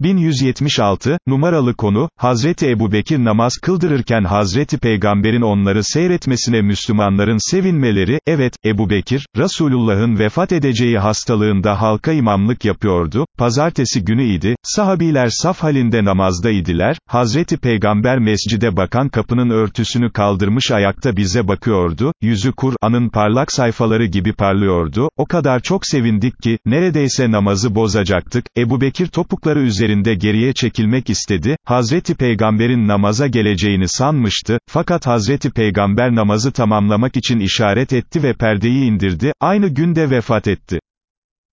1176, numaralı konu, Hazreti Ebu Bekir namaz kıldırırken Hazreti Peygamber'in onları seyretmesine Müslümanların sevinmeleri, evet, Ebu Bekir, Resulullah'ın vefat edeceği hastalığında halka imamlık yapıyordu, pazartesi günü idi, sahabiler saf halinde namazdaydiler, Hazreti Peygamber mescide bakan kapının örtüsünü kaldırmış ayakta bize bakıyordu, yüzü Kur'an'ın parlak sayfaları gibi parlıyordu, o kadar çok sevindik ki, neredeyse namazı bozacaktık, Ebu Bekir topukları üzerinde geriye çekilmek istedi, Hazreti Peygamber'in namaza geleceğini sanmıştı, fakat Hazreti Peygamber namazı tamamlamak için işaret etti ve perdeyi indirdi, aynı günde vefat etti.